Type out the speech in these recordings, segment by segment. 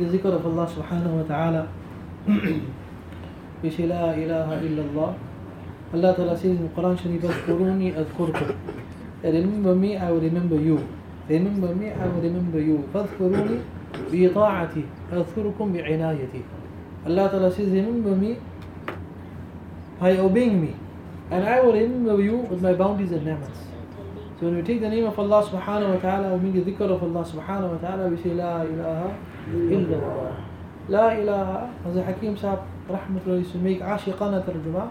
Allah subhanahu wa ta'ala. we say La ilaha illallah. Allah Ta'ala says in Quran Sharif, adkurkum. Remember me, I will remember you. Remember me, I will remember you. فاذكروني بطاعتي أذكركم بعنايتي. Allah Ta'ala says, remember me by obeying me. And I will remember you with my bounties and ni'mats. So when we take the name of Allah subhanahu wa ta'ala, we make the dhikr of Allah subhanahu wa ta'ala, we say La ilaha illallah. La ilaha, as the Hakim Sahib rahmatullah used to make ashiqana tarjuma,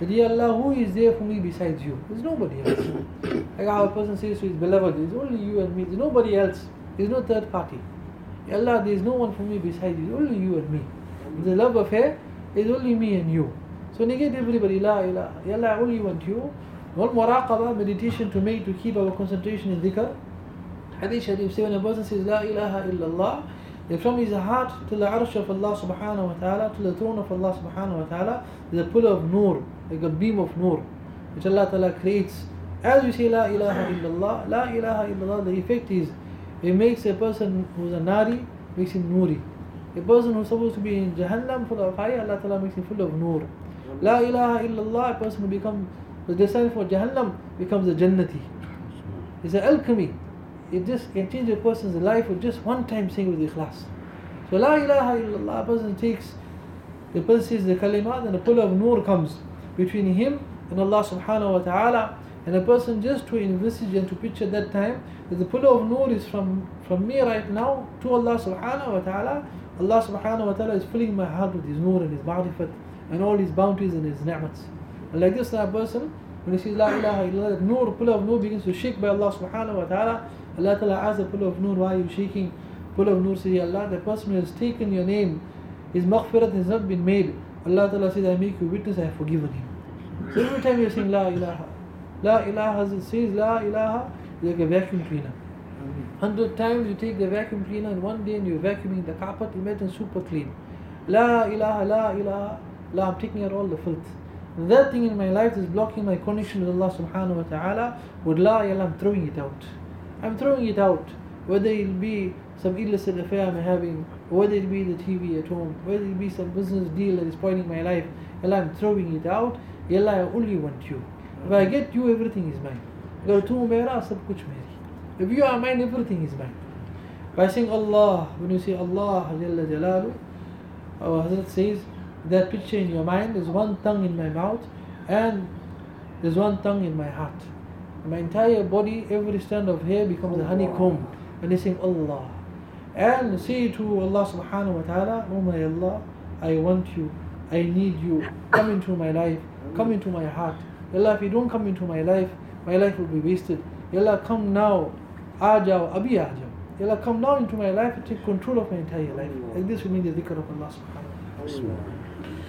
that Ya Allah, who is there for me besides you? There's nobody else. like how a person says to his beloved, there's only you and me, there's nobody else. There's no third party. Ya Allah, there's no one for me besides you, only you and me. The love affair is only me and you. So negate everybody, La ilaha. Ya Allah, I only want you. One muraqabah, meditation to make to keep our concentration in dhikr. Hadith Sharif say when a person says La ilaha illallah, then from his heart to the arsh of Allah subhanahu wa ta'ala, to the throne of Allah subhanahu wa ta'ala, there's a pillar of nur, like a beam of nur, which Allah ta'ala creates. As we say La ilaha illallah, La ilaha illallah, the effect is it makes a person who's a nari, makes him nuri. A person who's supposed to be in Jahannam full of fire, Allah ta'ala makes him full of nur. La ilaha illallah, a person will become the descent for Jahannam becomes a Jannati. It's an alchemy. It just can change a person's life with just one time saying with ikhlas. So La ilaha illallah, a person takes, the person says the kalimat and a pull of nur comes between him and Allah subhanahu wa ta'ala. And a person just to envisage and to picture that time that the pull of nur is from, from me right now to Allah subhanahu wa ta'ala. Allah subhanahu wa ta'ala is filling my heart with His nur and His ma'rifat and all His bounties and His ni'mats. And like this, that person, when he says La ilaha illallah, that nur, pull of nur begins to shake by Allah subhanahu wa ta'ala. Allah ta'ala asks the pull of nur, why are you shaking? Pull of nur says, Allah, the person who has taken your name, his maghfirat has not been made. Allah ta'ala says, I make you witness, I have forgiven him. So every time you're saying La ilaha, La ilaha, as it says, La ilaha, like a vacuum cleaner. Hundred times you take the vacuum cleaner and one day and you're vacuuming the carpet, imagine super clean. La ilaha, la ilaha, la, I'm taking out all the filth. That thing in my life is blocking my connection with Allah subhanahu wa ta'ala. Ilaha, I'm throwing it out. I'm throwing it out. Whether it'll be some illicit affair I'm having, whether it be the TV at home, whether it be some business deal that is spoiling my life, Allah, I'm throwing it out. Allah, I only want you. If I get you, everything is mine. Sab kuch meri. If you are mine, everything is mine. By saying Allah, when you say Allah, Jalla Jalalu, our Hazrat says, that picture in your mind is one tongue in my mouth and there's one tongue in my heart. My entire body, every strand of hair becomes a honeycomb. And they sing Allah. And say to Allah subhanahu wa ta'ala, Oh my Allah, I want you, I need you, come into my life, come into my heart. Allah, if you don't come into my life, my life will be wasted. Allah, come now, ajao, abi ajao. Allah, come now into my life and take control of my entire life. Like this we mean the dhikr of Allah subhanahu wa ta'ala.